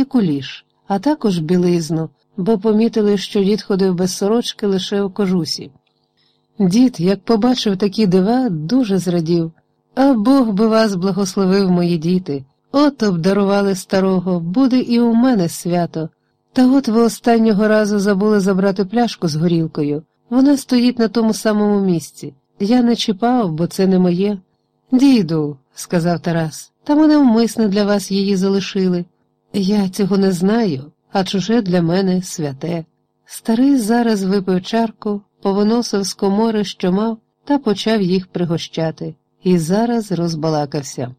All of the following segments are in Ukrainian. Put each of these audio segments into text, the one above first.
і куліш, а також білизну, бо помітили, що дід ходив без сорочки лише у кожусі. Дід, як побачив такі дива, дуже зрадів. А Бог би вас благословив, мої діти. От обдарували старого, буде і у мене свято. Та от ви останнього разу забули забрати пляшку з горілкою. Вона стоїть на тому самому місці. Я не чіпав, бо це не моє. Діду, сказав Тарас, та мене вмисне для вас її залишили. Я цього не знаю, а чуже для мене святе. Старий зараз випив чарку, повиносив з комори, що мав, та почав їх пригощати, і зараз розбалакався.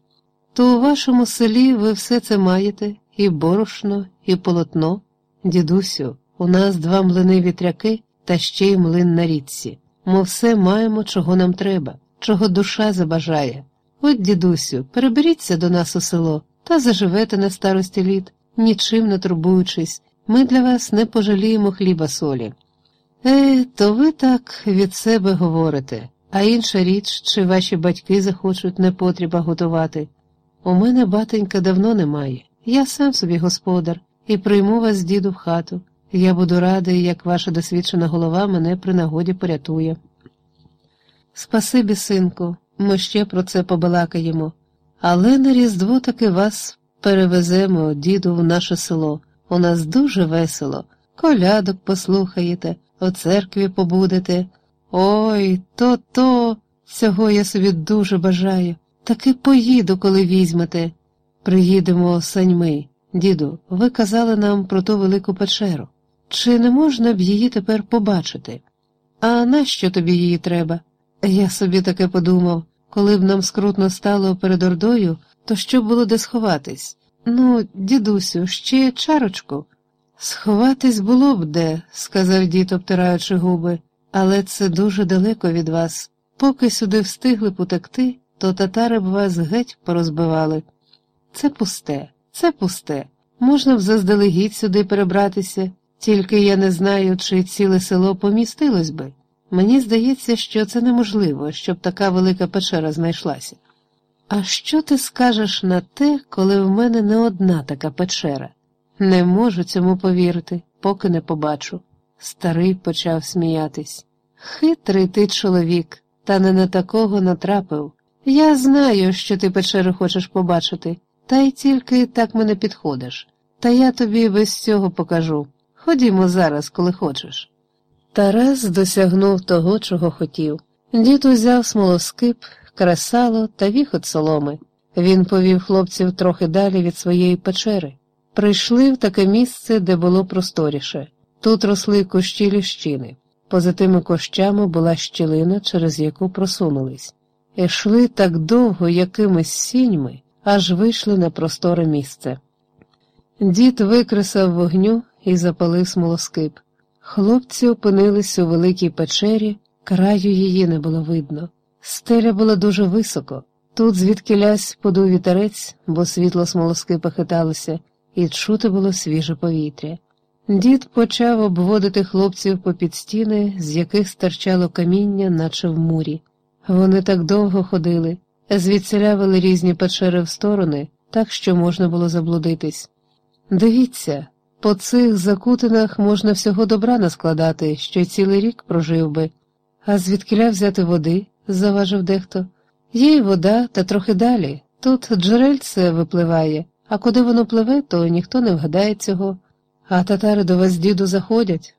То у вашому селі ви все це маєте і борошно, і полотно. Дідусю, у нас два млини вітряки та ще й млин на річці. Ми все маємо, чого нам треба, чого душа забажає. От, дідусю, переберіться до нас у село та заживете на старості літ, нічим не турбуючись, ми для вас не пожаліємо хліба солі. Е, то ви так від себе говорите, а інша річ, чи ваші батьки захочуть непотріба готувати. У мене батенька давно немає, я сам собі господар і прийму вас, діду, в хату. Я буду радий, як ваша досвідчена голова мене при нагоді порятує. Спасибі, синку, ми ще про це побалакаємо, але на Різдво таки вас перевеземо, діду, в наше село. У нас дуже весело, колядок послухаєте, у церкві побудете. Ой, то то, цього я собі дуже бажаю. Таки поїду, коли візьмете. Приїдемо саньми. Діду, ви казали нам про ту велику печеру. Чи не можна б її тепер побачити? А нащо тобі її треба? Я собі таке подумав, коли б нам скрутно стало перед ордою, то що було де сховатись? Ну, дідусю, ще чарочку. Сховатись було б де, сказав дід, обтираючи губи, але це дуже далеко від вас. Поки сюди встигли потекти, то татари б вас геть порозбивали. Це пусте, це пусте. Можна б заздалегідь сюди перебратися, тільки я не знаю, чи ціле село помістилось би. Мені здається, що це неможливо, щоб така велика печера знайшлася. А що ти скажеш на те, коли в мене не одна така печера? Не можу цьому повірити, поки не побачу. Старий почав сміятись. Хитрий ти чоловік, та не на такого натрапив. Я знаю, що ти печеру хочеш побачити, та й тільки так мене підходиш. Та я тобі без цього покажу. Ходімо зараз, коли хочеш. Тарас досягнув того, чого хотів. Дід узяв смолоскип, кресало та віхот соломи. Він повів хлопців трохи далі від своєї печери. Прийшли в таке місце, де було просторіше. Тут росли кущі ліщини. Поза тими кущами була щілина, через яку просунулись. Ішли так довго якимись сіньми, аж вийшли на просторе місце. Дід викресав вогню і запалив смолоскип. Хлопці опинились у великій печері, краю її не було видно. Стеля була дуже високо. Тут звідкилясь подув вітерець, бо світло смолоскипа хиталося, і чути було свіже повітря. Дід почав обводити хлопців попід стіни, з яких стирчало каміння, наче в мурі. Вони так довго ходили, звідселявили різні печери в сторони, так що можна було заблудитись. Дивіться, по цих закутинах можна всього добра наскладати, що й цілий рік прожив би, а звідкиля взяти води, заважив дехто. Є й вода, та трохи далі. Тут джерельце випливає, а куди воно пливе, то ніхто не вгадає цього. А татари до вас, діду, заходять.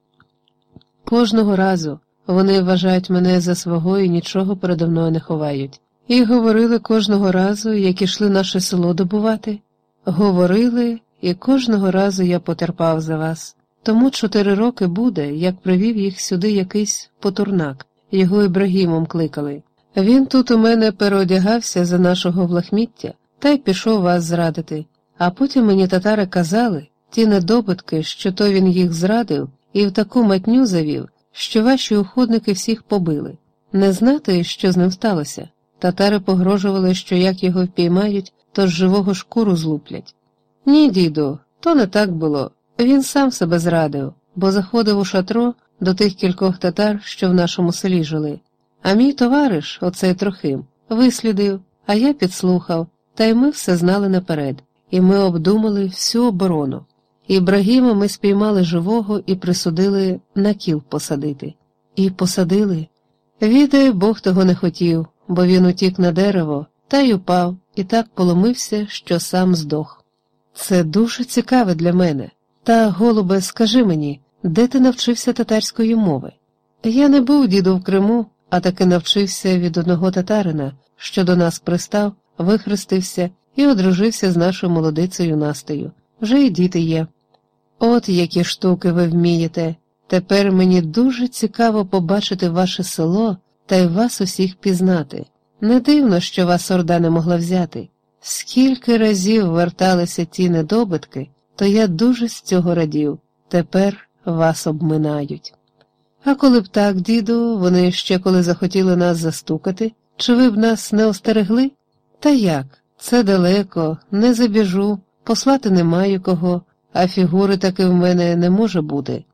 Кожного разу вони вважають мене за свого і нічого передо мною не ховають. І говорили кожного разу, як ішли наше село добувати. Говорили, і кожного разу я потерпав за вас. Тому чотири роки буде, як привів їх сюди якийсь потурнак, його Ібрагімом кликали. Він тут у мене переодягався за нашого влахміття та й пішов вас зрадити. А потім мені татари казали ті недобитки, що то він їх зрадив, і в таку матню завів, що ваші уходники всіх побили. Не знати, що з ним сталося. Татари погрожували, що як його впіймають, то з живого шкуру злуплять. Ні, діду, то не так було. Він сам себе зрадив, бо заходив у шатро до тих кількох татар, що в нашому селі жили. А мій товариш, оцей Трохим, вислідив, а я підслухав, та й ми все знали наперед, і ми обдумали всю оборону. Ібрагіма ми спіймали живого і присудили на кіл посадити. І посадили. Відає, Бог того не хотів, бо він утік на дерево та й упав, і так поломився, що сам здох. Це дуже цікаве для мене. Та, голубе, скажи мені, де ти навчився татарської мови? Я не був діду в Криму, а таки навчився від одного татарина, що до нас пристав, вихрестився і одружився з нашою молодицею Настею. Вже й діти є. От які штуки ви вмієте. Тепер мені дуже цікаво побачити ваше село та й вас усіх пізнати. Не дивно, що вас орда не могла взяти. Скільки разів верталися ті недобитки, то я дуже з цього радів. Тепер вас обминають. А коли б так, діду, вони ще коли захотіли нас застукати, чи ви б нас не остерегли? Та як? Це далеко, не забіжу, послати не маю кого, а фігури таки в мене не може бути.